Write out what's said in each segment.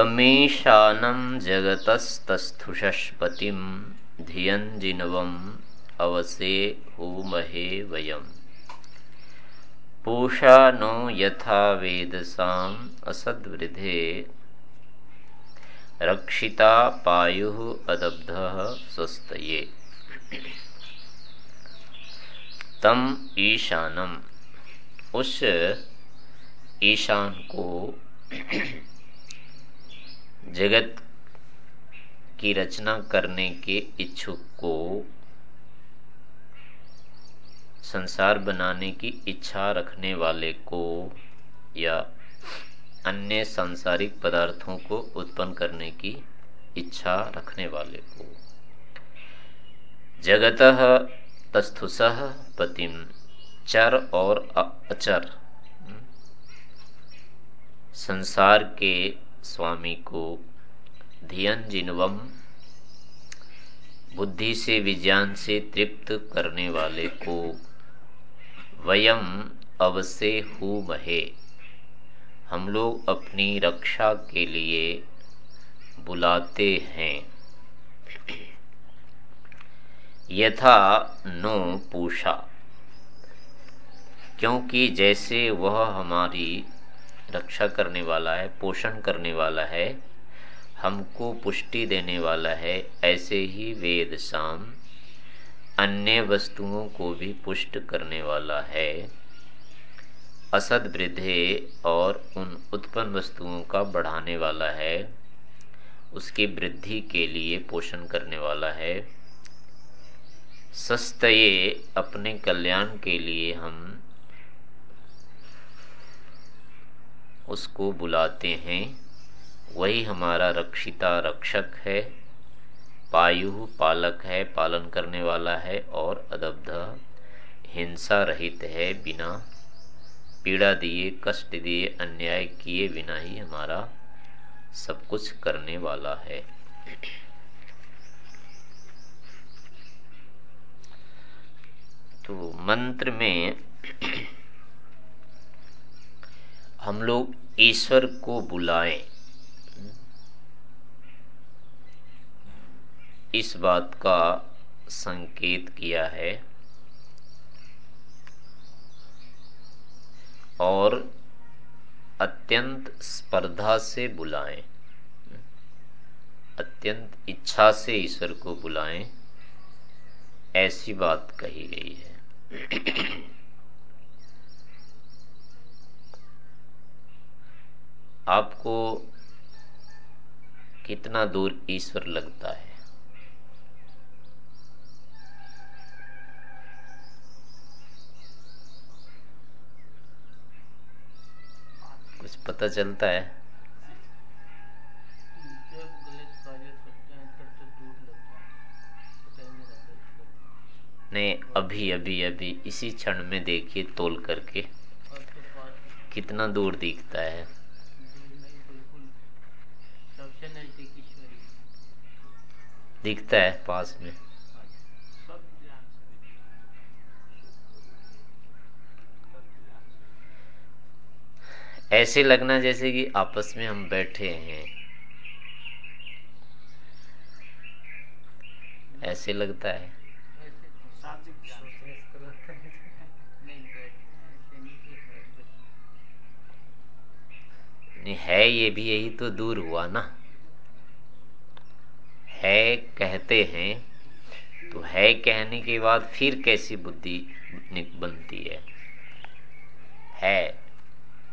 तमीशानं जगतस्तस्थुषस्पतिं धियञ्जिनवम् अवसे होमहे वयम्। पूषा नो यथा वेदसाम् असद्वृधे। रक्षिता पायु अदब्ध स्वस्तये। तम ईशानम। उस ईशान को जगत की रचना करने के इच्छुक को संसार बनाने की इच्छा रखने वाले को या अन्य सांसारिक पदार्थों को उत्पन्न करने की इच्छा रखने वाले को। जगत तस्थुस पतिम चर और अचर। संसार के स्वामी को धियन जिनवम, बुद्धि से विज्ञान से तृप्त करने वाले को वयम अवसे हु महे। हम लोग अपनी रक्षा के लिए बुलाते हैं। यथा नो पूषा, क्योंकि जैसे वह हमारी रक्षा करने वाला है, पोषण करने वाला है, हमको पुष्टि देने वाला है, ऐसे ही वेद शाम अन्य वस्तुओं को भी पुष्ट करने वाला है। असद वृद्धे और उन उत्पन्न वस्तुओं का बढ़ाने वाला है, उसकी वृद्धि के लिए पोषण करने वाला है। सस्तये अपने कल्याण के लिए हम उसको बुलाते हैं। वही हमारा रक्षिता रक्षक है, पायु पालक है, पालन करने वाला है और अदब्ध हिंसा रहित है बिना, पीड़ा दिए, कष्ट दिए, अन्याय किए बिना ही हमारा सब कुछ करने वाला है। तो मंत्र में हम लोग ईश्वर को बुलाएँ। इस बात का संकेत किया है। और अत्यंत स्पर्धा से बुलाएँ। अत्यंत इच्छा से ईश्वर को बुलाएँ। ऐसी बात कही गई है। आपको कितना दूर ईश्वर लगता है? कुछ पता चलता है? नहीं, अभी अभी अभी, इसी क्षण में देखिए, तोल करके। कितना दूर दिखता है? दिखता है पास में। ऐसे लगना जैसे कि आपस में हम बैठे हैं। ऐसे लगता है। नहीं, है ये भी यही तो दूर हुआ ना। है कहते हैं तो है कहने के बाद फिर कैसी बुद्धि बनती है? है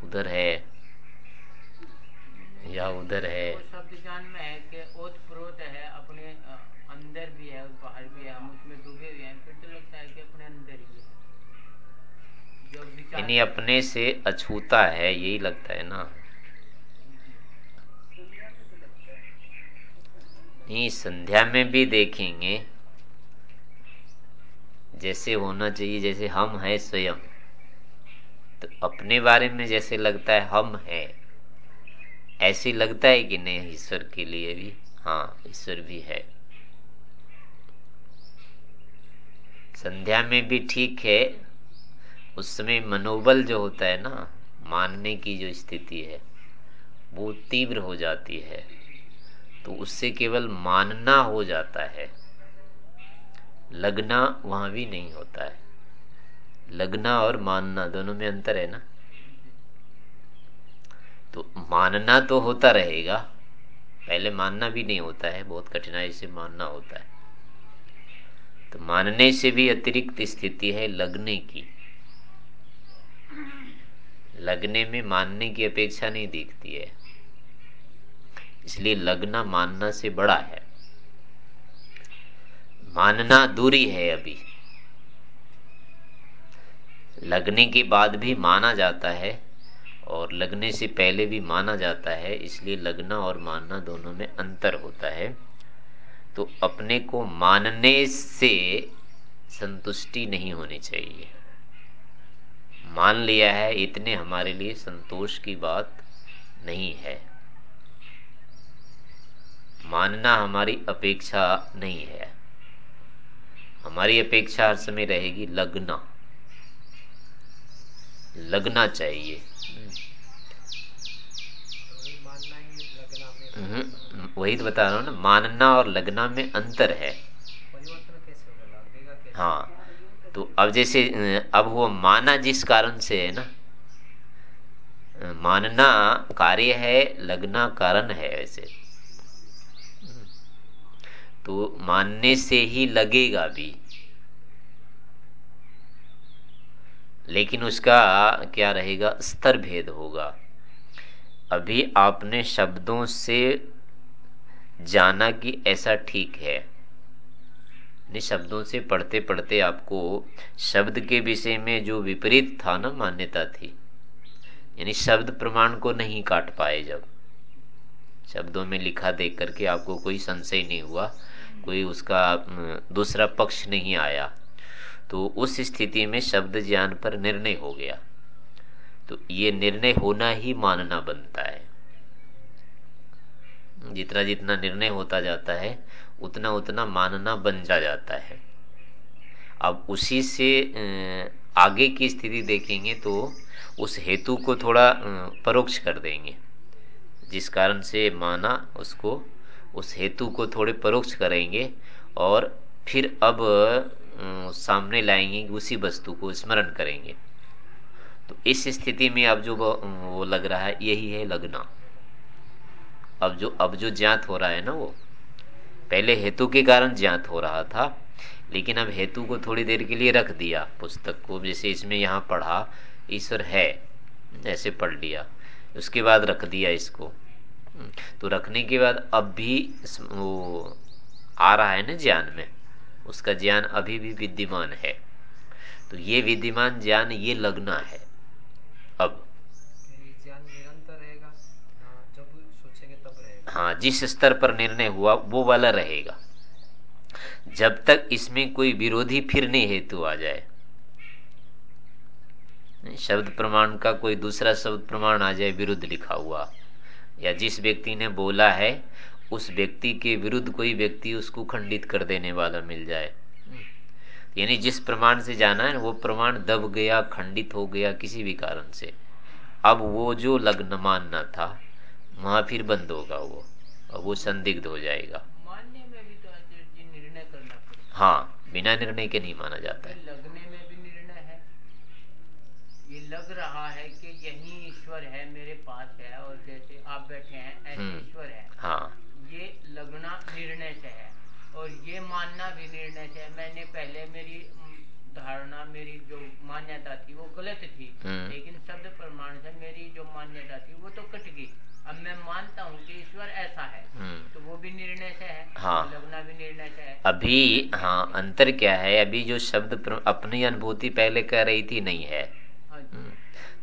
उधर है या उधर है? शब्द में है कि ओत प्रोत है अपने अंदर भी है बाहर भी है हम उसमें डूबे हुए हैं फिर तो लगता है कि अपने अंदर ही है। यानी अपने से अछूता है यही लगता है ना? संध्या में भी देखेंगे। जैसे होना चाहिए, जैसे हम हैं स्वयं। तो अपने बारे में जैसे लगता है हम हैं, ऐसे लगता है कि नहीं, ईश्वर के लिए भी? हाँ ईश्वर भी है। संध्या में भी ठीक है। उस समय मनोबल जो होता है ना, मानने की जो स्थिति है, वो तीव्र हो जाती है। तो उससे केवल मानना हो जाता है। लगना वहाँ भी नहीं होता है। लगना और मानना दोनों में अंतर है ना? तो मानना तो होता रहेगा। पहले मानना भी नहीं होता है, बहुत कठिनाई से मानना होता है। तो मानने से भी अतिरिक्त स्थिति है लगने की। लगने में मानने की अपेक्षा नहीं दिखती है। इसलिए लगना मानना से बड़ा है। मानना दूरी है अभी। लगने के बाद भी माना जाता है और लगने से पहले भी माना जाता है, इसलिए लगना और मानना दोनों में अंतर होता है। तो अपने को मानने से संतुष्टि नहीं होनी चाहिए। मान लिया है, इतने हमारे लिए संतोष की बात नहीं है। मानना हमारी अपेक्षा नहीं है। हमारी अपेक्षा हर समय रहेगी लगना। लगना चाहिए। हम्म, वही तो बता रहा हूँ ना मानना और लगना में अंतर है। हाँ तो अब जैसे अब वो माना जिस कारण से है ना मानना कार्य है लगना कारण है वैसे। तो मानने से ही लगेगा भी। लेकिन उसका क्या रहेगा? स्तर भेद होगा। अभी आपने शब्दों से जाना कि ऐसा ठीक है। शब्दों से पढ़ते पढ़ते आपको शब्द के विषय में जो विपरीत था ना, मान्यता थी। यानी शब्द प्रमाण को नहीं काट पाए जब। शब्दों में लिखा देख करके आपको कोई संशय नहीं हुआ। कोई उसका दूसरा पक्ष नहीं आया तो उस स्थिति में शब्द ज्ञान पर निर्णय हो गया। तो ये निर्णय होना ही मानना बनता है। जितना जितना निर्णय होता जाता है, उतना उतना मानना बन जा जाता है। अब उसी से आगे की स्थिति देखेंगे तो उस हेतु को थोड़ा परोक्ष कर देंगे। जिस कारण से माना उसको उस हेतु को थोड़े परोक्ष करेंगे और फिर अब सामने लाएँगे उसी वस्तु को स्मरण करेंगे। तो इस स्थिति में अब जो वो लग रहा है, यही है लगना। अब जो अब जो ज्ञात हो रहा है ना वो, पहले हेतु के कारण ज्ञात हो रहा था, लेकिन अब हेतु को थोड़ी देर के लिए रख दिया, पुस्तक को, जैसे इसमें यहाँ पढ़ा, ईश्वर है, ऐसे पढ़ लिया, उसके बाद रख दिया इसको। तो रखने के बाद अब भी वो आ रहा है ना ज्ञान में उसका ज्ञान अभी भी विद्यमान है। तो ये विद्यमान ज्ञान ये लगना है। अब। हाँ जिस स्तर पर निर्णय हुआ वो वाला रहेगा। जब तक इसमें कोई विरोधी फिर नहीं हेतु आ जाए। शब्द प्रमाण का कोई दूसरा शब्द प्रमाण आ जाए विरुद्ध लिखा हुआ। या जिस व्यक्ति ने बोला है उस व्यक्ति के विरुद्ध कोई व्यक्ति उसको खंडित कर देने वाला मिल जाए। यानी जिस प्रमाण से जाना है वो प्रमाण दब गया खंडित हो गया किसी भी कारण से। अब वो जो लग्न मानना था वहाँ फिर बंद होगा वो और वो संदिग्ध हो जाएगा। मानने में भी तो निर्णय करना हाँ बिना निर्णय के नहीं माना जाता है लगने में भी निर्णय है ये लग रहा है कि यही ईश्वर है मेरे पास है और जैसे आप बैठे हैं ऐसे हम्म। ईश्वर है हाँ ये लगना निर्णय से है और ये मानना भी निर्णय से है मैंने पहले मेरी धारणा मेरी जो मान्यता थी वो गलत थी हम्म। लेकिन शब्द प्रमाण से मेरी जो मान्यता थी वो तो कट गई अब मैं मानता हूँ कि ईश्वर ऐसा है हम्म। तो वो भी निर्णय से है हाँ लगना भी निर्णय से है अभी हाँ अंतर क्या है अभी जो शब्द अपनी अनुभूति पहले कह रही थी नहीं है।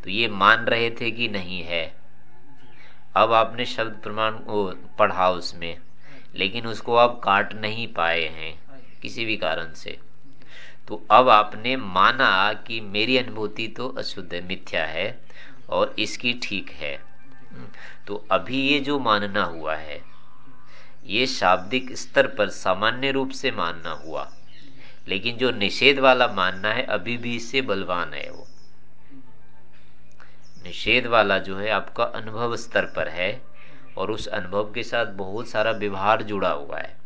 तो ये मान रहे थे कि नहीं है। अब आपने शब्द प्रमाण को पढ़ा उसमें, लेकिन उसको आप काट नहीं पाए हैं किसी भी कारण से। तो अब आपने माना कि मेरी अनुभूति तो अशुद्ध मिथ्या है और इसकी ठीक है। तो अभी ये जो मानना हुआ है, ये शाब्दिक स्तर पर सामान्य रूप से मानना हुआ, लेकिन जो निषेध वाला मानना है, अभी भी इससे बलवान है वो। निषेध वाला जो है आपका अनुभव स्तर पर है और उस अनुभव के साथ बहुत सारा व्यवहार जुड़ा हुआ है।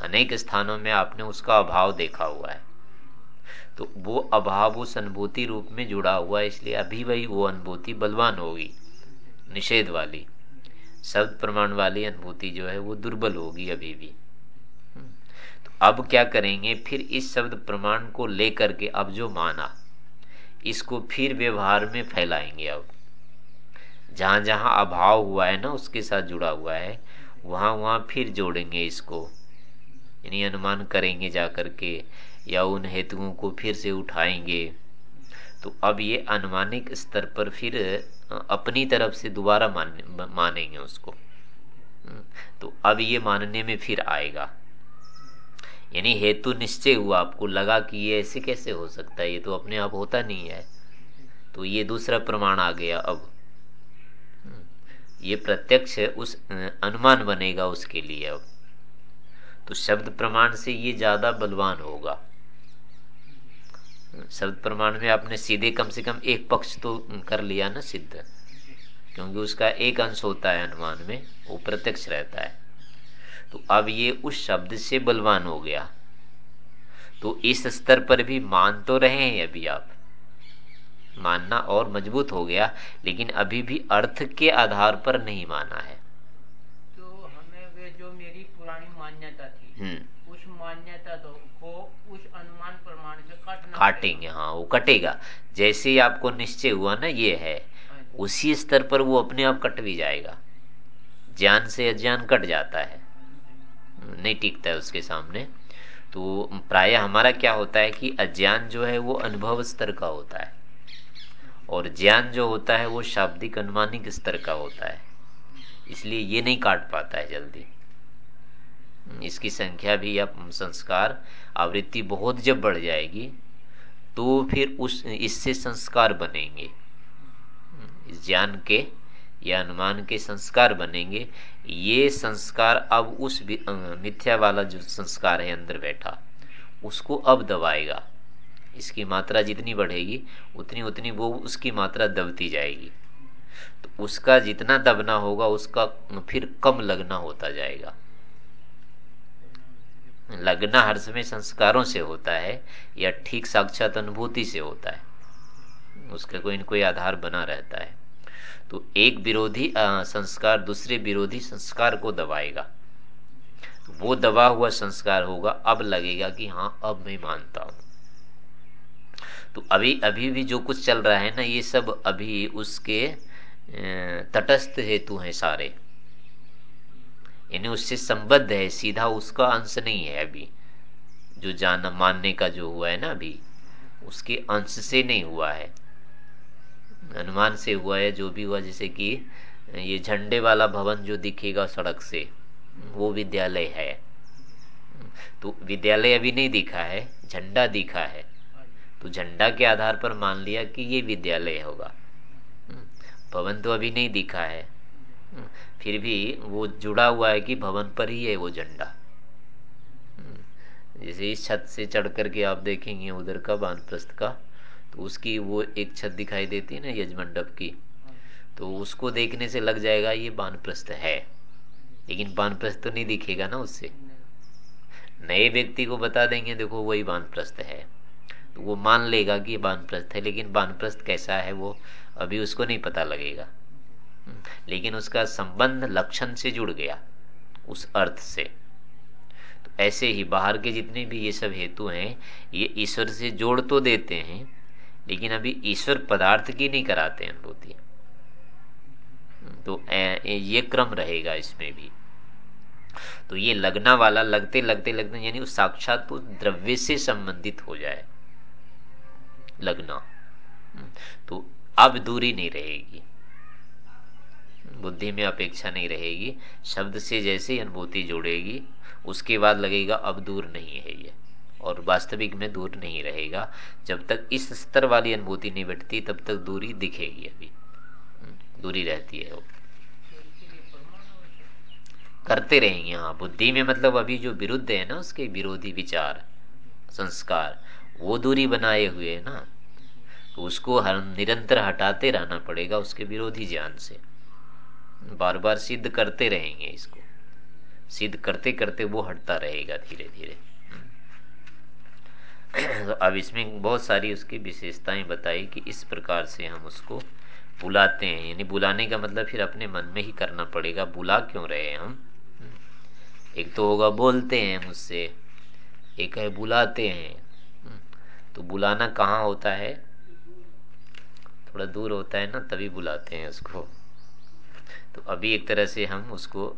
अनेक स्थानों में आपने उसका अभाव देखा हुआ है। तो वो अभाव उस अनुभूति रूप में जुड़ा हुआ है, इसलिए अभी वही वो अनुभूति बलवान होगी, निषेध वाली शब्द प्रमाण वाली अनुभूति जो है वो दुर्बल होगी अभी भी। तो अब क्या करेंगे? फिर इस शब्द प्रमाण को लेकर के अब जो माना इसको फिर व्यवहार में फैलाएँगे अब। जहाँ जहाँ अभाव हुआ है ना, उसके साथ जुड़ा हुआ है, वहाँ वहाँ फिर जोड़ेंगे इसको। यानी अनुमान करेंगे जा करके या उन हेतुओं को फिर से उठाएँगे। तो अब ये अनुमानिक स्तर पर फिर अपनी तरफ़ से दोबारा मान मानेंगे उसको। तो अब ये मानने में फिर आएगा। यानी हेतु निश्चय हुआ आपको, लगा कि ये ऐसे कैसे हो सकता है? ये तो अपने आप होता नहीं है। तो ये दूसरा प्रमाण आ गया अब। ये प्रत्यक्ष उस अनुमान बनेगा उसके लिए अब। तो शब्द प्रमाण से ये ज़्यादा बलवान होगा। शब्द प्रमाण में आपने सीधे कम से कम एक पक्ष तो कर लिया ना सिद्ध? क्योंकि उसका एक अंश होता है अनुमान में, वो प्रत्यक्ष रहता है। तो अब ये उस शब्द से बलवान हो गया। तो इस स्तर पर भी मान तो रहे हैं अभी आप। मानना और मज़बूत हो गया लेकिन अभी भी अर्थ के आधार पर नहीं माना है। तो हमें वे जो मेरी पुरानी मान्यता थी हम्म। उस मान्यता तो को उस अनुमान प्रमाण से काटना काटेंगे हाँ वो कटेगा। जैसे ही आपको निश्चय हुआ ना ये है हाँ उसी स्तर पर वो अपने आप कट भी जाएगा। ज्ञान से अज्ञान कट जाता है। नहीं टिकता है उसके सामने तो प्राय हमारा क्या होता है कि अज्ञान जो है वो अनुभव स्तर का होता है। और ज्ञान जो होता है वो शाब्दिक अनुमानिक स्तर का होता है। इसलिए ये नहीं काट पाता है जल्दी। इसकी संख्या भी या संस्कार, आवृत्ति बहुत जब बढ़ जाएगी तो फिर उस, इससे संस्कार बनेंगे। ज्ञान के या अनुमान के संस्कार बनेंगे। ये संस्कार अब उस मिथ्या वाला जो संस्कार है अंदर बैठा, उसको अब दबाएगा। इसकी मात्रा जितनी बढ़ेगी, उतनी उतनी वो उसकी मात्रा दबती जाएगी। तो उसका जितना दबना होगा, उसका फिर कम लगना होता जाएगा। लगना हर समय संस्कारों से होता है, या ठीक साक्षात अनुभूति से होता है। उसका कोई न कोई आधार बना रहता है। तो एक विरोधी संस्कार दूसरे विरोधी संस्कार को दबाएगा। वो दबा हुआ संस्कार होगा, अब लगेगा कि हाँ अब मैं मानता हूँ। तो अभी अभी भी जो कुछ चल रहा है ना, ये सब अभी उसके तटस्थ हेतु हैं सारे। यानी उससे संबद्ध है, सीधा उसका अंश नहीं है अभी। जो जाना, मानने का जो हुआ है ना अभी, उसके अंश से नहीं हुआ है। अनुमान से हुआ है, जो भी हुआ, जैसे कि ये झंडे वाला भवन जो दिखेगा सड़क से, वो विद्यालय है। तो विद्यालय अभी नहीं दिखा है, झंडा दिखा है। तो झंडा के आधार पर मान लिया कि ये विद्यालय होगा। भवन तो अभी नहीं दिखा है। फिर भी वो जुड़ा हुआ है कि भवन पर ही है वो झंडा। जैसे इस छत से चढ़ करके आप देखेंगे, उधर का बानप्रस्थ का तो उसकी वो एक छत दिखाई देती है ना यजमंडप की तो उसको देखने से लग जाएगा ये बानप्रस्थ है। लेकिन बानप्रस्थ तो नहीं दिखेगा ना उससे। नए व्यक्ति को बता देंगे, देखो वही बानप्रस्थ है। तो वो मान लेगा कि बानप्रस्थ है, लेकिन बानप्रस्थ कैसा है वो अभी उसको नहीं पता लगेगा। लेकिन उसका संबंध लक्षण से जुड़ गया, उस अर्थ से। तो ऐसे ही बाहर के जितने भी ये सब हेतु हैं, ये ईश्वर से जोड़ तो देते हैं लेकिन अभी ईश्वर पदार्थ की नहीं कराते अनुभूति। तो ये क्रम रहेगा इसमें भी। तो ये लगना वाला, लगते लगते लगते, यानी उस साक्षात तो द्रव्य से संबंधित हो जाए। लगना। तो अब दूरी नहीं रहेगी। बुद्धि में अपेक्षा नहीं रहेगी। शब्द से जैसे अनुभूति जोड़ेगी, उसके बाद लगेगा अब दूर नहीं है ये। और वास्तविक में दूर नहीं रहेगा। जब तक इस स्तर वाली अनुभूति नहीं बैठती तब तक दूरी दिखेगी अभी। हम्म, दूरी रहती है वो। करते रहेंगे हाँ बुद्धि में मतलब अभी जो विरुद्ध है ना उसके विरोधी विचार संस्कार वो दूरी बनाए हुए है ना। तो उसको हर निरंतर हटाते रहना पड़ेगा उसके विरोधी ज्ञान से। बार बार सिद्ध करते रहेंगे इसको। सिद्ध करते करते वो हटता रहेगा धीरे धीरे अब इसमें बहुत सारी उसकी विशेषताएँ बताई कि इस प्रकार से हम उसको बुलाते हैं। यानी बुलाने का मतलब फिर अपने मन में ही करना पड़ेगा, बुला क्यों रहे हम? एक तो होगा बोलते हैं मुझसे, एक है बुलाते हैं। तो बुलाना कहाँ होता है? थोड़ा दूर होता है ना, तभी बुलाते हैं उसको। तो अभी एक तरह से हम उसको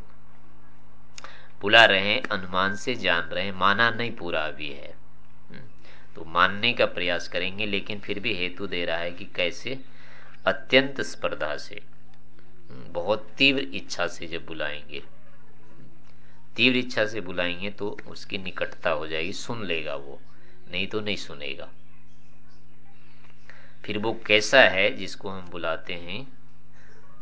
बुला रहे हैं, अनुमान से जान रहे हैं, माना नहीं पूरा अभी है। तो मानने का प्रयास करेंगे, लेकिन फिर भी हेतु दे रहा है कि कैसे? अत्यंत स्पर्धा से, बहुत तीव्र इच्छा से जब बुलाएँगे। तीव्र इच्छा से बुलाएँगे तो उसकी निकटता हो जाएगी, सुन लेगा वो, नहीं तो नहीं सुनेगा। फिर वो कैसा है जिसको हम बुलाते हैं?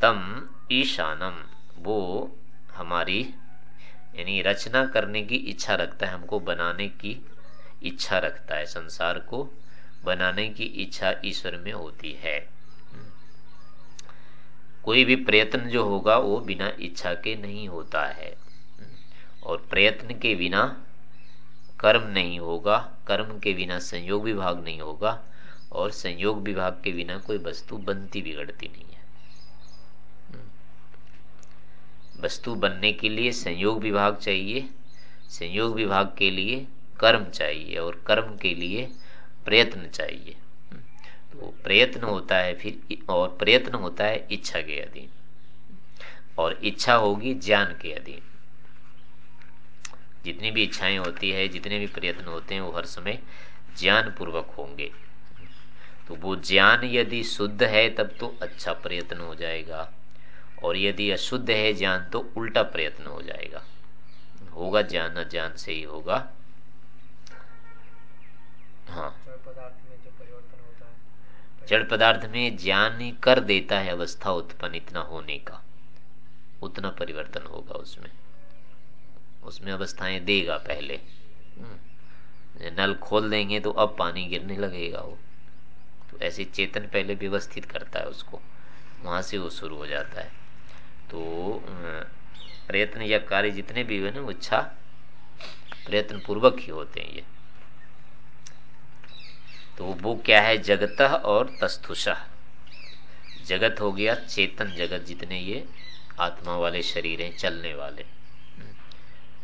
तम ईशानम, वो हमारी, यानी रचना करने की इच्छा रखता है हमको बनाने की। इच्छा रखता है, संसार को बनाने की इच्छा ईश्वर में होती है। कोई भी प्रयत्न जो होगा, वो बिना इच्छा के नहीं होता है। और प्रयत्न के बिना कर्म नहीं होगा, कर्म के बिना संयोग विभाग नहीं होगा, और संयोग विभाग के बिना कोई वस्तु बनती बिगड़ती नहीं है। वस्तु बनने के लिए संयोग विभाग चाहिए। संयोग विभाग के लिए कर्म चाहिए और कर्म के लिए प्रयत्न चाहिए। तो प्रयत्न होता है, फिर और प्रयत्न होता है इच्छा के अधीन। और इच्छा होगी ज्ञान के अधीन। जितनी भी इच्छाएँ होती है, जितने भी प्रयत्न होते हैं, वो हर समय ज्ञान पूर्वक होंगे। तो वो ज्ञान यदि शुद्ध है, तब तो अच्छा प्रयत्न हो जाएगा। और यदि अशुद्ध है ज्ञान तो उल्टा प्रयत्न हो जाएगा। होगा ज्ञान अज्ञान से ही होगा। हाँ। जड़ पदार्थ में ज्ञान ही कर देता है अवस्था उत्पन्न इतना होने का उतना परिवर्तन होगा उसमें। उसमें अवस्थाएँ देगा पहले। हम्म। नल खोल देंगे तो अब पानी गिरने लगेगा वो। तो ऐसे चेतन पहले व्यवस्थित करता है उसको। वहाँ से वो शुरू हो जाता है। तो प्रयत्न या कार्य जितने भी हुए ना वो इच्छा प्रयत्न पूर्वक ही होते हैं ये। तो वो क्या है? जगत और तस्थुष। जगत हो गया चेतन जगत जितने ये आत्मा वाले शरीर हैं चलने वाले।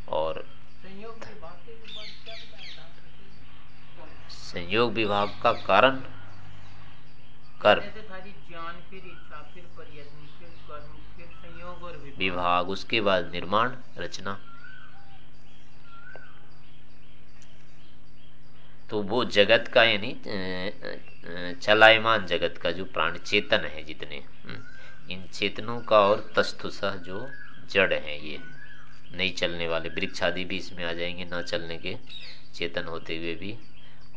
और संयोग विभाग का कारण? और विभाग उसके बाद निर्माण रचना। तो वो जगत का यानी चलायमान जगत का जो प्राण चेतन है जितने हम्म, इन चेतनों का और तस्तुसा जो जड़ है ये नहीं चलने वाले वृक्ष आदि भी इसमें आ जाएँगे ना चलने के चेतन होते हुए भी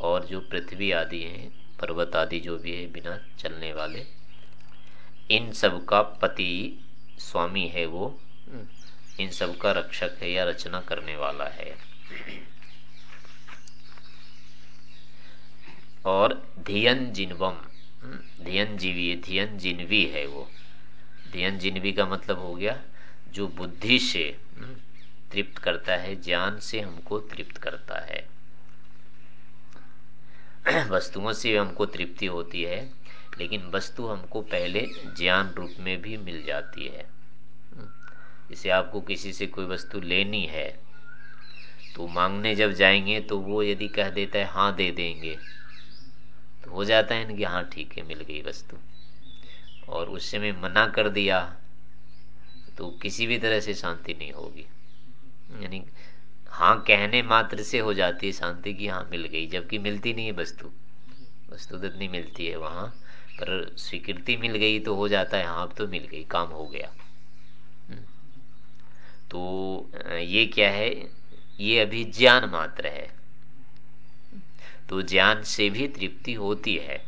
और जो पृथ्वी आदि हैं पर्वत आदि जो भी है बिना चलने वाले इन सब का पति स्वामी है वो हम्म, इन सब का रक्षक है या रचना करने वाला है। और धियन जिनवम हम्म, धियन जीवी धियन जिनवी है वो। धियन जिनवी का मतलब हो गया जो बुद्धि से हम्म, तृप्त करता है ज्ञान से हमको तृप्त करता है। वस्तुओं से हमको तृप्ति होती है लेकिन वस्तु हमको पहले ज्ञान रूप में भी मिल जाती है। हम्म, जैसे आपको किसी से कोई वस्तु लेनी है तो मांगने जब जाएँगे तो वो यदि कह देता है हाँ दे देंगे। हो जाता है कि हाँ ठीक है, मिल गई वस्तु। और उससे मैं मना कर दिया तो किसी भी तरह से शांति नहीं होगी। यानी हाँ कहने मात्र से हो जाती है शांति की हाँ मिल गई, जबकि मिलती नहीं है वस्तु। वस्तु तो नहीं मिलती है वहाँ, पर स्वीकृति मिल गई तो हो जाता है हाँ अब तो मिल गई, काम हो गया। हम्म। तो ये क्या है? ये अभी ज्ञान मात्र है। तो ज्ञान से भी तृप्ति होती है।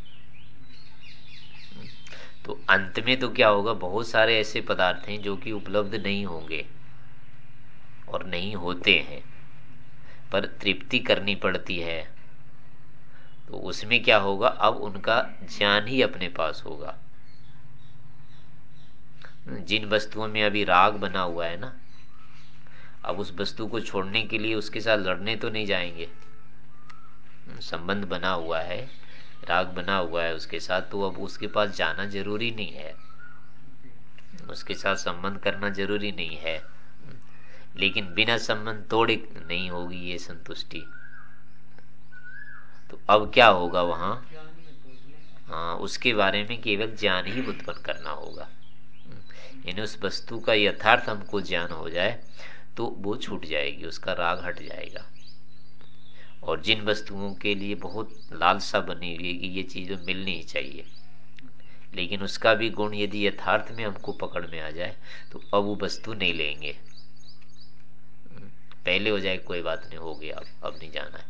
तो अंत में तो क्या होगा? बहुत सारे ऐसे पदार्थ हैं जो कि उपलब्ध नहीं होंगे और नहीं होते हैं, पर तृप्ति करनी पड़ती है। तो उसमें क्या होगा? अब उनका ज्ञान ही अपने पास होगा। जिन वस्तुओं में अभी राग बना हुआ है ना, अब उस वस्तु को छोड़ने के लिए उसके साथ लड़ने तो नहीं जाएँगे। संबंध बना हुआ है, राग बना हुआ है उसके साथ तो अब उसके पास जाना ज़रूरी नहीं है। उसके साथ संबंध करना ज़रूरी नहीं है। लेकिन बिना संबंध तोड़े नहीं होगी ये संतुष्टि। तो अब क्या होगा वहाँ? हाँ उसके बारे में केवल ज्ञान ही उत्पन्न करना होगा। यानी उस वस्तु का यथार्थ हमको ज्ञान हो जाए तो वो छूट जाएगी, उसका राग हट जाएगा। और जिन वस्तुओं के लिए बहुत लालसा बनी हुई है कि ये चीज़ मिलनी ही चाहिए। लेकिन उसका भी गुण यदि यथार्थ में हमको पकड़ में आ जाए तो अब वो वस्तु नहीं लेंगे। पहले हो जाए, कोई बात नहीं, हो गया अब अब नहीं जाना है।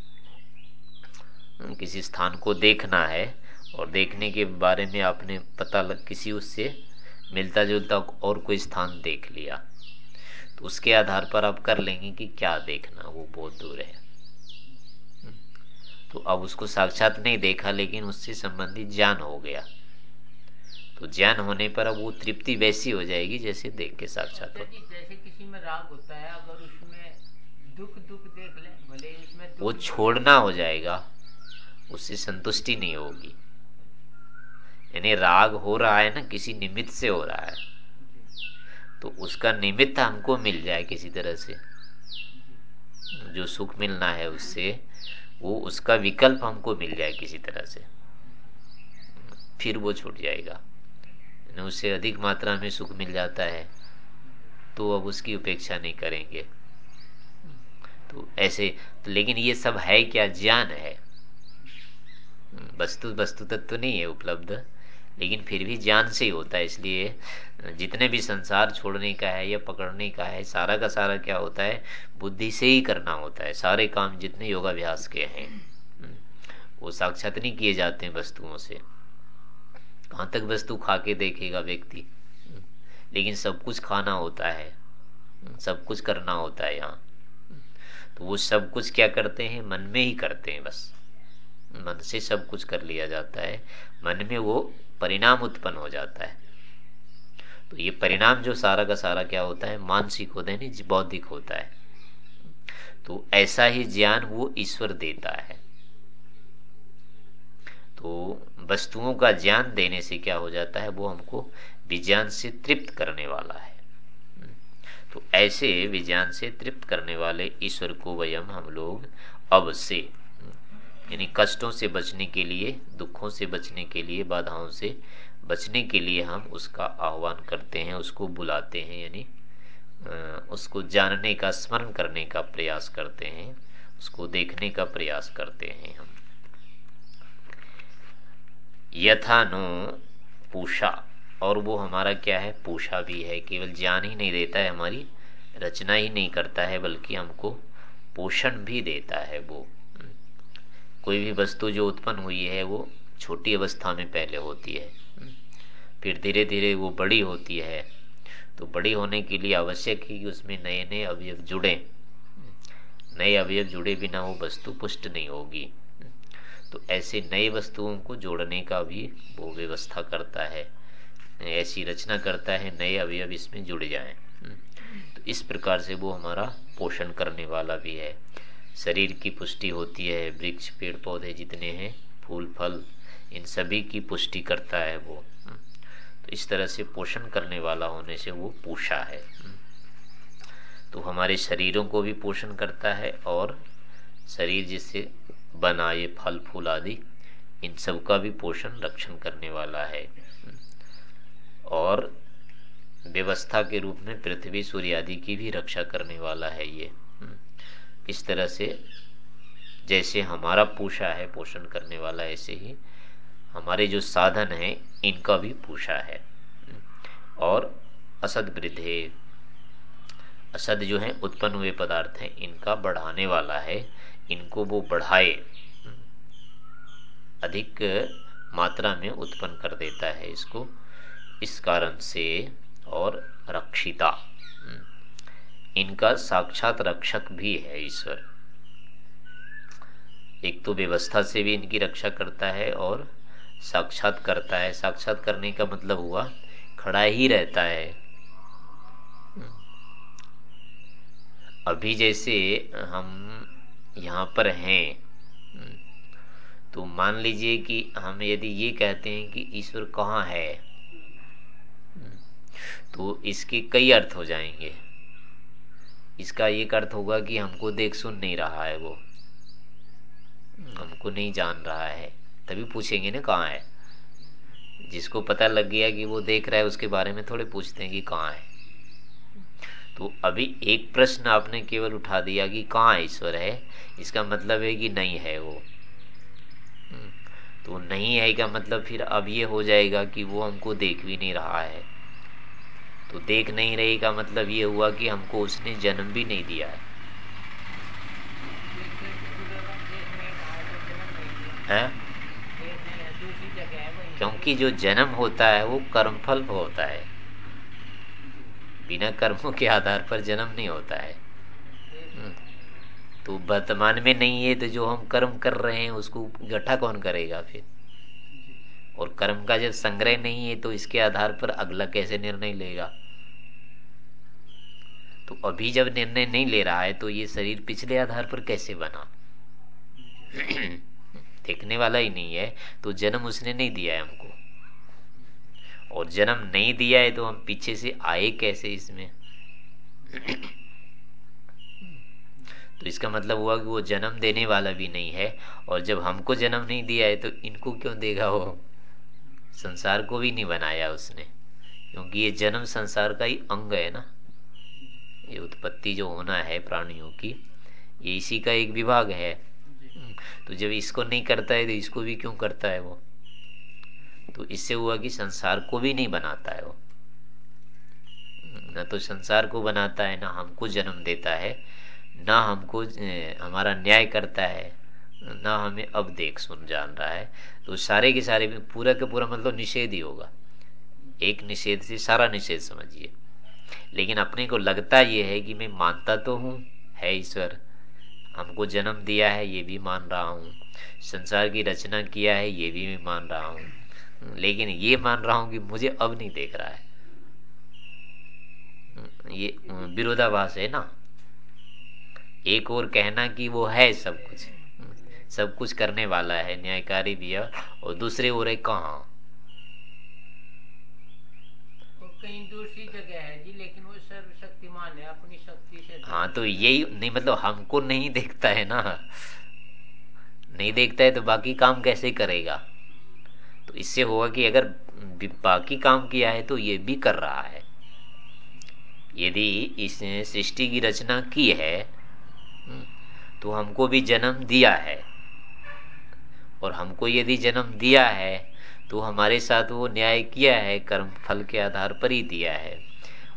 किसी स्थान को देखना है, और देखने के बारे में आपने पता लग, किसी उससे मिलता जुलता और कोई स्थान देख लिया तो उसके आधार पर आप कर लेंगे कि क्या देखना, वो बहुत दूर है। तो अब उसको साक्षात नहीं देखा लेकिन उससे संबंधित ज्ञान हो गया। तो ज्ञान होने पर अब वो तृप्ति वैसी हो जाएगी जैसे देख के साक्षात हो। जैसे किसी में राग होता है अगर उसमें दुख दुख देख ले भले उसमें वो छोड़ना हो जाएगा उससे संतुष्टि नहीं होगी। यानी राग हो रहा है ना किसी निमित्त से हो रहा है। तो उसका निमित्त हमको मिल जाए किसी तरह से। जो सुख मिलना है उससे वो उसका विकल्प हमको मिल जाए किसी तरह से। फिर वो छूट जाएगा। उससे अधिक मात्रा में सुख मिल जाता है तो अब उसकी उपेक्षा नहीं करेंगे। तो ऐसे तो लेकिन ये सब है क्या? ज्ञान है। वस्तु वस्तु तत्व तो नहीं है उपलब्ध, लेकिन फिर भी ज्ञान से ही होता है, इसलिए जितने भी संसार छोड़ने का है या पकड़ने का है, सारा का सारा क्या होता है? बुद्धि से ही करना होता है। सारे काम जितने योगाभ्यास के हैं वो साक्षात नहीं किए जाते हैं वस्तुओं से। कहाँ तक वस्तु खा के देखेगा व्यक्ति? लेकिन सब कुछ खाना होता है सब कुछ करना होता है यहाँ। तो वो सब कुछ क्या करते हैं? मन में ही करते हैं बस। मन से सब कुछ कर लिया जाता है। मन में वो परिणाम उत्पन्न हो जाता है। तो ये परिणाम जो सारा का सारा क्या होता है? मानसिक होता है, नहीं बौद्धिक होता है। तो ऐसा ही ज्ञान वो ईश्वर देता है। तो वस्तुओं का ज्ञान देने से क्या हो जाता है? वो हमको विज्ञान से तृप्त करने वाला है। तो ऐसे विज्ञान से तृप्त करने वाले ईश्वर को वयम हम लोग अब से, यानी कष्टों से बचने के लिए, दुखों से बचने के लिए, बाधाओं से बचने के लिए हम उसका आह्वान करते हैं, उसको बुलाते हैं, यानी उसको जानने का, स्मरण करने का प्रयास करते हैं, उसको देखने का प्रयास करते हैं हम। यथा नो पूषा, और वो हमारा क्या है, पूषा भी है, केवल ज्ञान ही नहीं देता है, हमारी रचना ही नहीं करता है, बल्कि हमको पोषण भी देता है वो। कोई भी वस्तु जो उत्पन्न हुई है, वो छोटी अवस्था में पहले होती है। फिर धीरे धीरे वो बड़ी होती है। तो बड़ी होने के लिए आवश्यक है कि उसमें नए नए अवयव जुड़े। नए अवयव जुड़े बिना वो वस्तु पुष्ट नहीं होगी। तो ऐसे नए वस्तुओं को जोड़ने का भी वो व्यवस्था करता है। ऐसी रचना करता है, नए अवयव इसमें जुड़ जाएँ। तो इस प्रकार से वो हमारा पोषण करने वाला भी है। शरीर की पुष्टि होती है, वृक्ष पेड़ पौधे जितने हैं, फूल, फल, इन सभी की पुष्टि करता है वो। इस तरह से पोषण करने वाला होने से वो पूषा है। तो हमारे शरीरों को भी पोषण करता है और शरीर जिससे बना ये फल, फूल आदि, इन सब का भी पोषण, रक्षण करने वाला है। और व्यवस्था के रूप में पृथ्वी, सूर्य आदि की भी रक्षा करने वाला है ये। इस तरह से जैसे हमारा पूषा है, पोषण करने वाला, ऐसे ही हमारे जो साधन हैं, इनका भी पूछा है। और असद वृद्धे, असद जो है, उत्पन्न हुए पदार्थ हैं, इनका बढ़ाने वाला है, इनको वो बढ़ाए, अधिक मात्रा में उत्पन्न कर देता है इसको। इस कारण से और रक्षिता, इनका साक्षात रक्षक भी है ईश्वर। एक तो व्यवस्था से भी इनकी रक्षा करता है और साक्षात करता है। साक्षात करने का मतलब हुआ, खड़ा ही रहता है। अभी जैसे हम यहाँ पर हैं तो मान लीजिए कि हम यदि ये कहते हैं कि ईश्वर कहाँ है तो इसके कई अर्थ हो जाएँगे। इसका एक अर्थ होगा कि हमको देख सुन नहीं रहा है वो, हमको नहीं जान रहा है। तभी पूछेंगे ना कहाँ है। जिसको पता लग गया कि वो देख रहा है उसके बारे में थोड़े पूछते हैं कि कहाँ है। तो अभी एक प्रश्न आपने केवल उठा दिया कि कहाँ ईश्वर है इसका मतलब है कि नहीं है वो। हम्म, तो नहीं है का मतलब फिर अब ये हो जाएगा कि वो हमको देख भी नहीं रहा है। तो देख नहीं रही का मतलब ये हुआ कि हमको उसने जन्म भी नहीं दिया है। है? क्योंकि जो जन्म होता है, वो कर्मफल होता है। बिना कर्मों के आधार पर जन्म नहीं होता है। हम्म। तो वर्तमान में नहीं है तो जो हम कर्म कर रहे हैं, उसको गठा कौन करेगा फिर? और कर्म का जब संग्रह नहीं है तो इसके आधार पर अगला कैसे निर्णय लेगा? तो अभी जब निर्णय नहीं ले रहा है तो ये शरीर पिछले आधार पर कैसे बना? देखने वाला ही नहीं है तो जन्म उसने नहीं दिया है हमको। और जन्म नहीं दिया है तो हम पीछे से आए कैसे इसमें? तो इसका मतलब हुआ कि वो जन्म देने वाला भी नहीं है, और जब हमको जन्म नहीं दिया है तो इनको क्यों देगा वो? संसार को भी नहीं बनाया उसने, क्योंकि ये जन्म संसार का ही अंग है ना। ये उत्पत्ति जो होना है प्राणियों की, ये इसी का एक विभाग है। तो जब इसको नहीं करता है तो इसको भी क्यों करता है वो? तो इससे हुआ कि संसार को भी नहीं बनाता है वो। न तो संसार को बनाता है, ना हमको जन्म देता है, ना हमको हमारा न्याय करता है, ना हमें अब देख सुन जान रहा है। तो सारे के सारे में पूरा का पूरा मतलब निषेध ही होगा। एक निषेध से सारा निषेध समझिए। लेकिन अपने को लगता यह है कि मैं मानता तो हूँ, है ईश्वर हमको जन्म दिया है, ये भी मान रहा हूँ। संसार की रचना किया है, ये भी मैं मान रहा हूँ। लेकिन ये मान रहा हूँ कि मुझे अब नहीं देख रहा है। ये विरोधाभास है ना? एक और कहना कि वो है सब कुछ। सब कुछ करने वाला है, न्यायकारी भी है, और दूसरे ओर है दूसरी जगह जी लेकिन वो सर्वशक्तिमान है अपनी शक्ति से तो हाँ तो यही नहीं मतलब हमको नहीं देखता है ना। नहीं देखता है तो बाकी काम कैसे करेगा? तो इससे होगा कि अगर बाकी काम किया है तो ये भी कर रहा है। यदि इसने सृष्टि की रचना की है हम्म, तो हमको भी जन्म दिया है। और हमको यदि जन्म दिया है तो हमारे साथ वो न्याय किया है कर्म फल के आधार पर ही दिया है।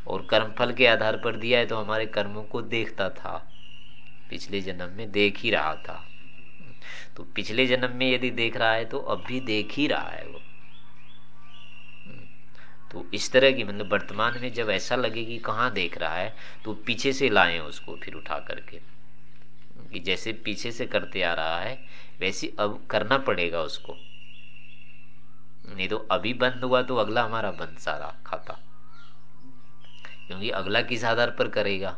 और कर्म फल के आधार पर दिया है तो हमारे कर्मों को देखता था। पिछले जन्म में देख ही रहा था। तो पिछले जन्म में यदि देख रहा है तो अब भी देख ही रहा है वो। तो इस तरह की मतलब वर्तमान में जब ऐसा लगे कि कहाँ देख रहा है तो पीछे से लाए उसको फिर उठा करके। कि जैसे पीछे से करते आ रहा है, वैसे अब करना पड़ेगा उसको। नहीं तो अभी बंद हुआ तो अगला हमारा बंद सारा खाता। क्योंकि अगला किस आधार पर करेगा?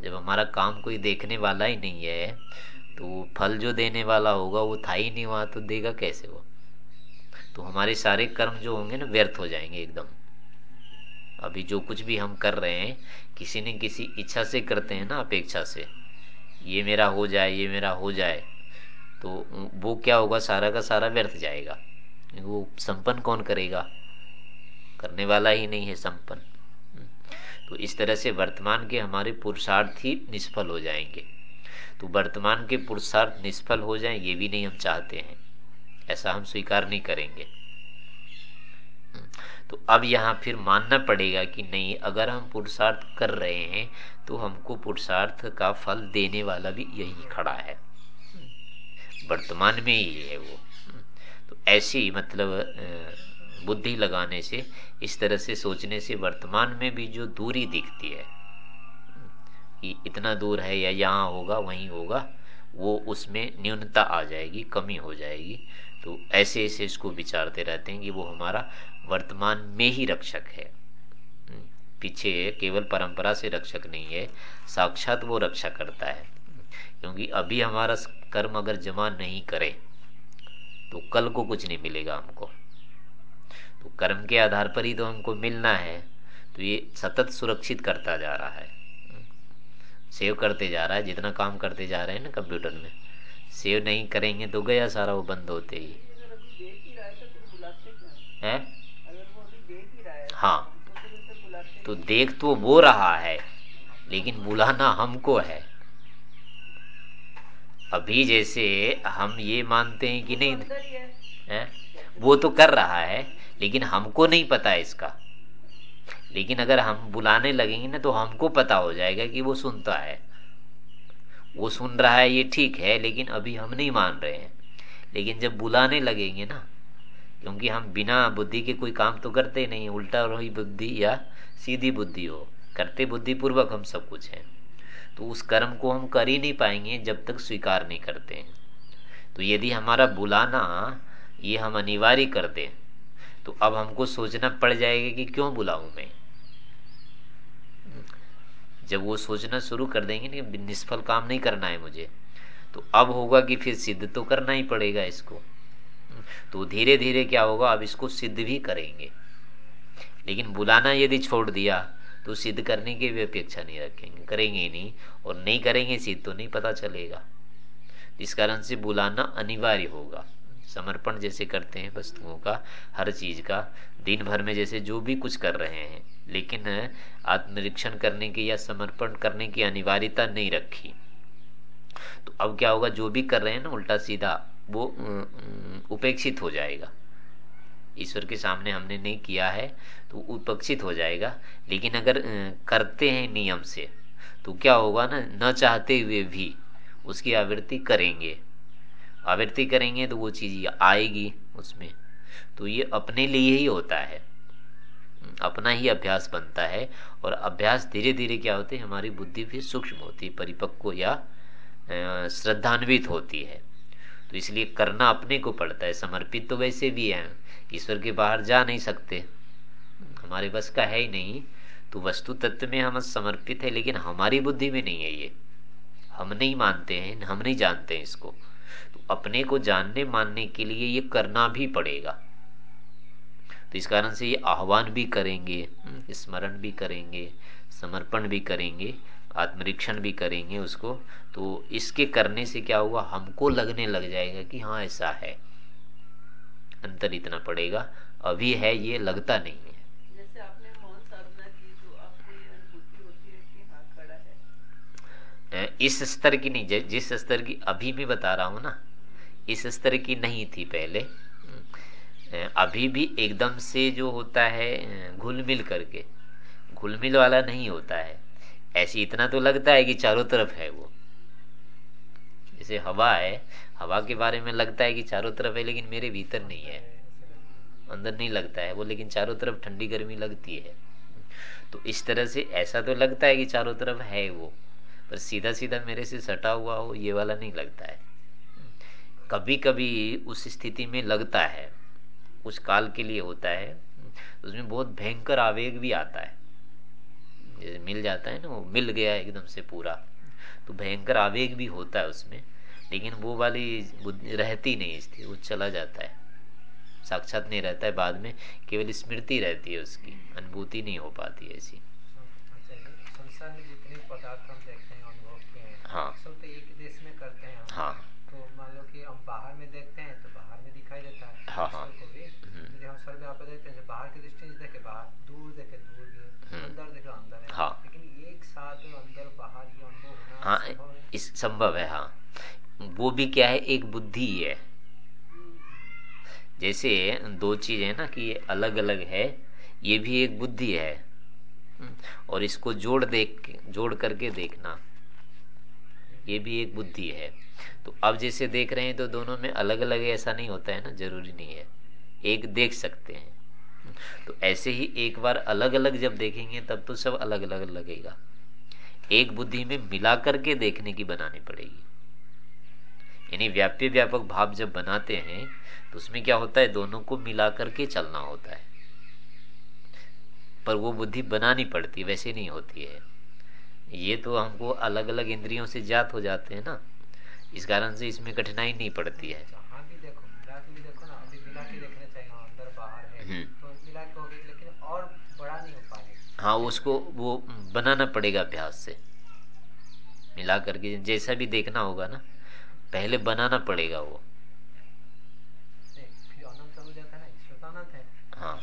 जब हमारा काम कोई देखने वाला ही नहीं है तो फल जो देने वाला होगा, वो था ही नहीं वहाँ तो देगा कैसे वो? तो हमारे सारे कर्म जो होंगे ना, व्यर्थ हो जाएँगे एकदम। अभी जो कुछ भी हम कर रहे हैं, किसी न किसी इच्छा से करते हैं ना अपेक्षा से, ये मेरा हो जाए, ये मेरा हो जाए तो वो क्या होगा, सारा का सारा व्यर्थ जाएगा। वो संपन्न कौन करेगा? करने वाला ही नहीं है संपन्न। तो इस तरह से वर्तमान के हमारे पुरुषार्थ ही निष्फल हो जाएँगे। तो वर्तमान के पुरुषार्थ निष्फल हो जाए, ये भी नहीं हम चाहते हैं। ऐसा हम स्वीकार नहीं करेंगे। तो अब यहाँ फिर मानना पड़ेगा कि नहीं, अगर हम पुरुषार्थ कर रहे हैं तो हमको पुरुषार्थ का फल देने वाला भी यही खड़ा है। वर्तमान में ही है वो। तो ऐसी मतलब बुद्धि लगाने से इस तरह से सोचने से वर्तमान में भी जो दूरी दिखती है कि इतना दूर है या यहाँ होगा वहीं होगा वो उसमें न्यूनता आ जाएगी कमी हो जाएगी। तो ऐसे ऐसे इसको विचारते रहते हैं कि वो हमारा वर्तमान में ही रक्षक है। हम्म, पीछे केवल परंपरा से रक्षक नहीं है साक्षात वो रक्षा करता है। क्योंकि अभी हमारा कर्म अगर जमा नहीं करे तो कल को कुछ नहीं मिलेगा हमको। तो कर्म के आधार पर ही तो हमको मिलना है। तो ये सतत सुरक्षित करता जा रहा है। सेव करते जा रहा है, जितना काम करते जा रहे हैं ना कंप्यूटर में। सेव नहीं करेंगे तो गया सारा वो बंद होते ही। है? हाँ। तो देख तो वो रहा है, लेकिन बुलाना हमको है। अभी जैसे हम ये मानते हैं कि नहीं, है? वो तो कर रहा है। लेकिन हमको नहीं पता है इसका। लेकिन अगर हम बुलाने लगेंगे ना तो हमको पता हो जाएगा कि वो सुनता है। वो सुन रहा है, ये ठीक है, लेकिन अभी हम नहीं मान रहे हैं। लेकिन जब बुलाने लगेंगे ना, क्योंकि हम बिना बुद्धि के कोई काम तो करते नहीं, उल्टा रही बुद्धि या सीधी बुद्धि हो, करते बुद्धि पूर्वक हम सब कुछ है। तो उस कर्म को हम कर ही नहीं पाएँगे जब तक स्वीकार नहीं करते तो यदि हमारा बुलाना ये हम अनिवार्य कर दें तो अब हमको सोचना पड़ जाएगा कि क्यों बुलाऊं मैं? जब वो सोचना शुरू कर देंगे ना निष्फल काम नहीं करना है मुझे तो अब होगा कि फिर सिद्ध तो करना ही पड़ेगा इसको। तो धीरे धीरे क्या होगा, अब इसको सिद्ध भी करेंगे। लेकिन बुलाना यदि छोड़ दिया तो सिद्ध करने की भी अपेक्षा नहीं रखेंगे। करेंगे ही नहीं, और नहीं करेंगे, सिद्ध तो नहीं पता चलेगा। इस कारण से बुलाना अनिवार्य होगा। समर्पण जैसे करते हैं वस्तुओं का, हर चीज़ का दिन भर में जैसे जो भी कुछ कर रहे हैं। लेकिन आत्मनिरीक्षण करने की या समर्पण करने की अनिवार्यता नहीं रखी। तो अब क्या होगा, जो भी कर रहे हैं ना, उल्टा सीधा, वो उपेक्षित हो जाएगा। ईश्वर के सामने हमने नहीं किया है तो उपेक्षित हो जाएगा। लेकिन अगर करते हैं नियम से तो क्या होगा ना, न चाहते हुए भी उसकी आवृत्ति करेंगे। आवृत्ति करेंगे तो वो चीज़ आएगी उसमें। तो ये अपने लिए ही होता है। अपना ही अभ्यास बनता है और अभ्यास धीरे धीरे क्या होते है, हमारी बुद्धि भी सूक्ष्म होती है, परिपक्व या श्रद्धान्वित होती है। तो इसलिए करना अपने को पड़ता है। समर्पित तो वैसे भी है, ईश्वर के बाहर जा नहीं सकते। हमारे बस का है ही नहीं। तो वस्तु तत्व में हम समर्पित है, लेकिन हमारी बुद्धि में नहीं है ये। हम नहीं मानते हैं, हम नहीं जानते हैं इसको। अपने को जानने मानने के लिए ये करना भी पड़ेगा। तो इस कारण से ये आह्वान भी करेंगे हम्म, स्मरण भी करेंगे समर्पण भी करेंगे आत्मरीक्षण भी करेंगे उसको। तो इसके करने से क्या हुआ? हमको लगने लग जाएगा कि हाँ ऐसा है। अंतर इतना पड़ेगा। अभी है ये लगता नहीं है। जैसे आपने मौन साधना की तो आपको ये अनुभूति होती है कि हाँ खड़ा है। इस स्तर की नहीं जिस स्तर की अभी भी बता रहा हूँ ना इस स्तर की नहीं थी पहले। अभी भी एकदम से जो होता है घुल मिल करके घुल मिल वाला नहीं होता है। ऐसी इतना तो लगता है कि चारों तरफ़ है वो। जैसे हवा है, हवा के बारे में लगता है कि चारों तरफ़ है, लेकिन मेरे भीतर नहीं है। अंदर नहीं लगता है वो, लेकिन चारों तरफ़ ठंडी गर्मी लगती है। तो इस तरह से ऐसा तो लगता है कि चारों तरफ़ है वो, पर सीधा सीधा मेरे से सटा हुआ हो, ये वाला नहीं लगता है। कभी कभी उस स्थिति में लगता है उस काल के लिए होता है उसमें बहुत भयंकर आवेग भी आता है। जैसे मिल जाता है ना वो मिल गया एकदम से पूरा तो भयंकर आवेग भी होता है उसमें लेकिन वो वाली रहती नहीं स्थिति वो चला जाता है। साक्षात नहीं रहता है बाद में केवल स्मृति रहती है उसकी अनुभूति नहीं हो पाती ऐसी। हैं हाँ। हम बाहर में देखते हैं तो बाहर में दिखाई देता है। हाँ हाँ। को भी। यदि हम सर्वे आप देखते हैं बाहर की दृष्टि से देखे बाहर दूर देखे दूर भी हम्म। अंदर देखे अंदर है। हाँ। लेकिन एक साथ अंदर बाहर ये अनुभव होना हाँ इस संभव है हाँ। वो भी क्या है एक बुद्धि है। जैसे दो चीज़ है ना कि ये अलग अलग है ये भी एक बुद्धि है। हम्म। और इसको जोड़ देख जोड़ करके देखना। ये भी एक बुद्धि है। तो अब जैसे देख रहे हैं तो दोनों में अलग अलग ऐसा नहीं होता है ना, ज़रूरी नहीं है। एक देख सकते हैं। तो ऐसे ही एक बार अलग अलग जब देखेंगे तब तो सब अलग अलग लगेगा। एक बुद्धि में मिला करके देखने की बनानी पड़ेगी। यानी व्याप्य व्यापक भाव जब बनाते हैं तो उसमें क्या होता है? दोनों को मिला करके चलना होता है। पर वो बुद्धि बनानी पड़ती, वैसे नहीं होती है। ये तो हमको अलग अलग इंद्रियों से जात हो जाते हैं ना। इस कारण से इसमें कठिनाई नहीं पड़ती है। चाहिए हाँ, है हम्म। तो हाँ उसको वो बनाना पड़ेगा अभ्यास से। मिला करके जैसा भी देखना होगा ना पहले बनाना पड़ेगा वो। हाँ।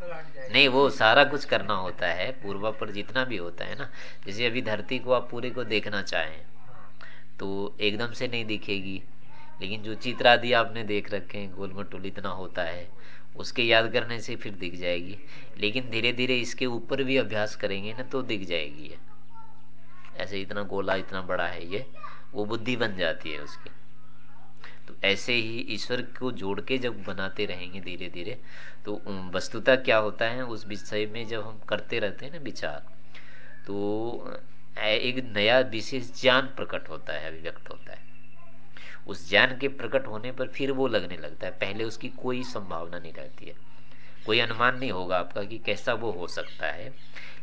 तो नहीं वो सारा कुछ करना होता है पूर्वा पर जितना भी होता है ना। जैसे अभी धरती को आप पूरे को देखना चाहें तो एकदम से नहीं दिखेगी। लेकिन जो चित्र आदि आपने देख रखे हैं गोल मटोल इतना होता है उसके याद करने से फिर दिख जाएगी। लेकिन धीरे धीरे इसके ऊपर भी अभ्यास करेंगे ना तो दिख जाएगी ये। ऐसे इतना गोला इतना बड़ा है ये वो बुद्धि बन जाती है उसकी। तो ऐसे ही ईश्वर को जोड़ के जब बनाते रहेंगे धीरे धीरे तो वस्तुता क्या होता है, उस विषय में जब हम करते रहते हैं ना विचार तो एक नया विशेष ज्ञान प्रकट होता है, अभिव्यक्त होता है। उस ज्ञान के प्रकट होने पर फिर वो लगने लगता है, पहले उसकी कोई संभावना नहीं रहती है। कोई अनुमान नहीं होगा आपका कि कैसा वो हो सकता है,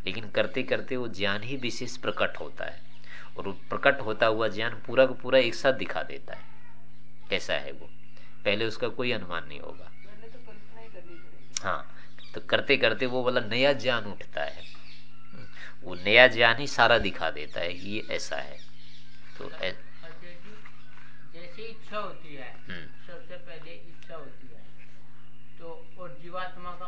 लेकिन करते करते वो ज्ञान ही विशेष प्रकट होता है, और प्रकट होता हुआ ज्ञान पूरा का पूरा एक साथ दिखा देता है। कैसा है वो? पहले उसका कोई अनुमान नहीं होगा। तो हाँ तो करते करते वो वाला नया ज्ञान उठता है। वो नया ज्ञान ही सारा दिखा देता है कि ये ऐसा है। तो ऐ... जैसे इच्छा होती है हम्म। सबसे पहले इच्छा होती है। तो और जीवात्मा का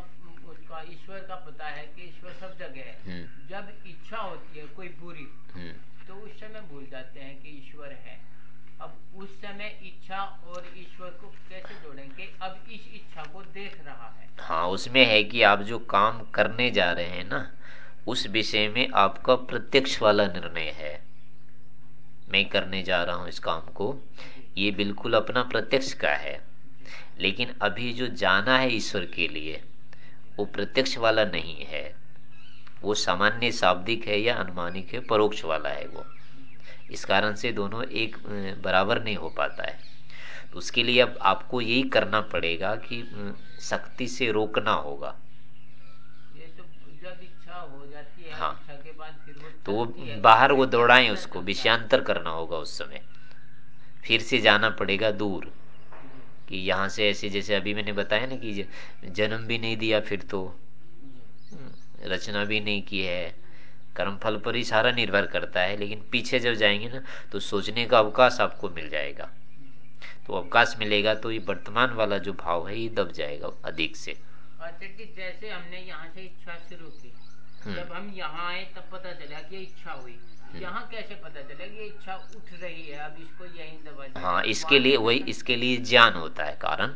उसका ईश्वर का पता है कि ईश्वर सब जगह है। हम्म। जब इच्छा होती है कोई बुरी हम्म। तो उस समय भूल जाते हैं कि ईश्वर है। अब उस समय इच्छा और ईश्वर को कैसे जोड़ेंगे? अब इस इच्छा को देख रहा है। हाँ उसमें है कि आप जो काम करने जा रहे हैं ना, उस विषय में आपका प्रत्यक्ष वाला निर्णय है। मैं करने जा रहा हूँ इस काम को। ये बिल्कुल अपना प्रत्यक्ष का है। लेकिन अभी जो जाना है ईश्वर के लिए, वो प्रत्यक्ष वाला नहीं है। वो सामान्य शाब्दिक है या अनुमानिक है, परोक्ष वाला है वो। इस कारण से दोनों एक बराबर नहीं हो पाता है। तो उसके लिए अब आपको यही करना पड़ेगा कि शक्ति से रोकना होगा। ये तो जब इच्छा हो जाती इच्छा के बाद फिर वो तो वो बाहर वो दौड़ाएँ उसको विषयांतर करना होगा उस समय। फिर से जाना पड़ेगा दूर। कि यहाँ से ऐसे जैसे अभी मैंने बताया ना कि जन्म भी नहीं दिया फिर तो। रचना भी नहीं की है। कर्म फल पर ही सारा निर्भर करता है लेकिन पीछे जब जाएँगे ना तो सोचने का अवकाश आपको मिल जाएगा। तो अवकाश मिलेगा तो ये वर्तमान वाला जो भाव है ये दब जाएगा अधिक से। अच्छा जैसे हमने यहाँ से इच्छा शुरू की हम्म। जब हम यहाँ आए तब पता चला कि इच्छा हुई। हम्म। यहाँ कैसे पता चला कि इच्छा उठ रही है? अब इसको यही दबा हाँ इसके लिए वही इसके लिए ज्ञान होता है कारण।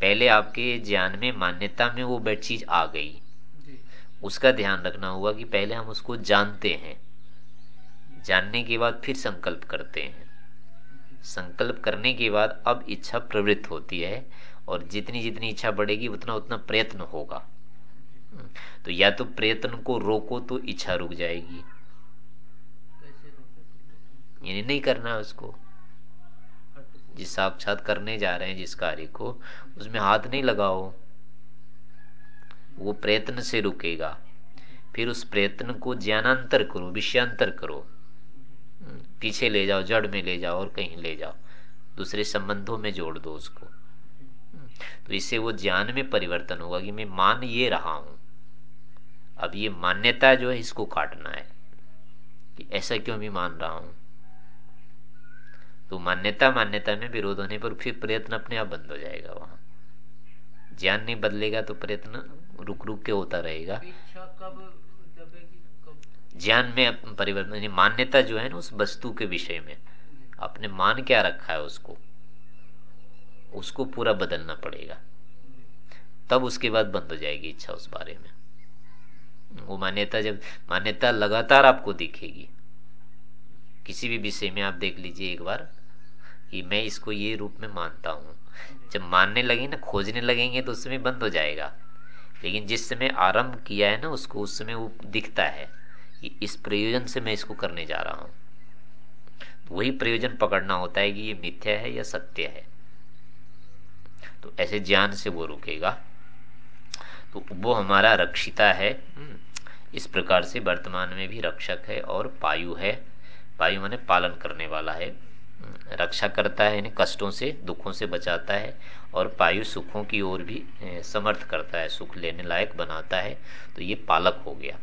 पहले आपके ज्ञान में मान्यता में वो चीज़ आ गई। उसका ध्यान रखना होगा कि पहले हम उसको जानते हैं। जानने के बाद फिर संकल्प करते हैं। संकल्प करने के बाद अब इच्छा प्रवृत्त होती है और जितनी जितनी इच्छा बढ़ेगी, उतना उतना प्रयत्न होगा। तो या तो प्रयत्न को रोको तो इच्छा रुक जाएगी। यानी नहीं करना है उसको। जिस साक्षात करने जा रहे हैं, जिस कार्य को, उसमें हाथ नहीं लगाओ। वो प्रयत्न से रुकेगा। फिर उस प्रयत्न को ज्ञानांतर करो, विषयांतर करो। पीछे ले जाओ, जड़ में ले जाओ और कहीं ले जाओ। दूसरे संबंधों में जोड़ दो उसको। तो इससे वो ज्ञान में परिवर्तन होगा कि मैं मान ये रहा हूँ। अब ये मान्यता जो है, इसको काटना है कि ऐसा क्यों भी मान रहा हूँ? तो मान्यता मान्यता में विरोध होने पर फिर प्रयत्न अपने आप बंद हो जाएगा वहाँ। ज्ञान नहीं बदलेगा तो प्रयत्न रुक रुक के होता रहेगा। ज्ञान में परिवर्तन मान्यता जो है ना उस वस्तु के विषय में। आपने मान क्या रखा है उसको? उसको पूरा बदलना पड़ेगा। तब उसके बाद बंद हो जाएगी इच्छा उस बारे में। वो मान्यता जब मान्यता लगातार आपको दिखेगी। किसी भी विषय में आप देख लीजिए एक बार कि मैं इसको ये रूप में मानता हूँ। जब मानने लगे ना खोजने लगेंगे तो उस समय बंद हो जाएगा। लेकिन जिस समय आरंभ किया है ना उसको उस समय वो दिखता है। कि इस प्रयोजन से मैं इसको करने जा रहा हूँ। वही प्रयोजन पकड़ना होता है कि ये मिथ्या है या सत्य है। तो ऐसे ज्ञान से वो रुकेगा। तो वो हमारा रक्षिता है। हम्म, इस प्रकार से वर्तमान में भी रक्षक है और पायु है। पायु माने पालन करने वाला है। रक्षा करता है इन्हें कष्टों से, दुखों से बचाता है और पायु सुखों की ओर भी समर्थ करता है, सुख लेने लायक बनाता है तो ये पालक हो गया।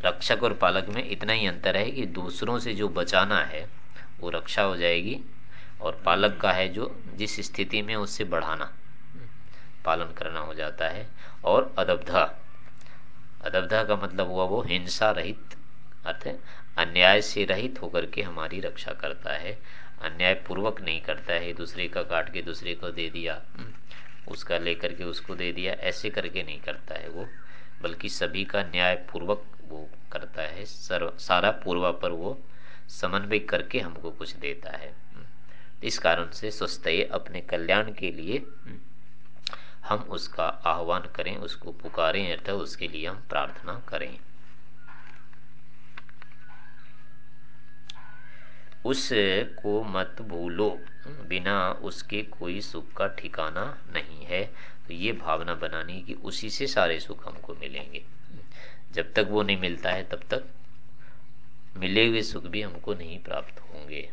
रक्षक और पालक में इतना ही अंतर है कि दूसरों से जो बचाना है, वो रक्षा हो जाएगी और पालक का है जो, जिस स्थिति में उससे बढ़ाना, पालन करना हो जाता है और अदब्धा अदब्धा का मतलब हुआ वो हिंसा रहित, अर्थ अन्याय से रहित होकर के हमारी रक्षा करता है। अन्याय पूर्वक नहीं करता है। दूसरे का काट के दूसरे को दे दिया, उसका लेकर के उसको दे दिया, ऐसे करके नहीं करता है वो। बल्कि सभी का न्याय पूर्वक वो करता है। सर्व, सारा पूर्वा पर वो समन्वय करके हमको कुछ देता है। इस कारण से स्वस्थ अपने कल्याण के लिए हम उसका आह्वान करें, उसको पुकारें अर्थात उसके लिए हम प्रार्थना करें। उस को मत भूलो। बिना उसके कोई सुख का ठिकाना नहीं है। तो ये भावना बनानी कि उसी से सारे सुख हमको मिलेंगे। जब तक वो नहीं मिलता है, तब तक मिले हुए सुख भी हमको नहीं प्राप्त होंगे।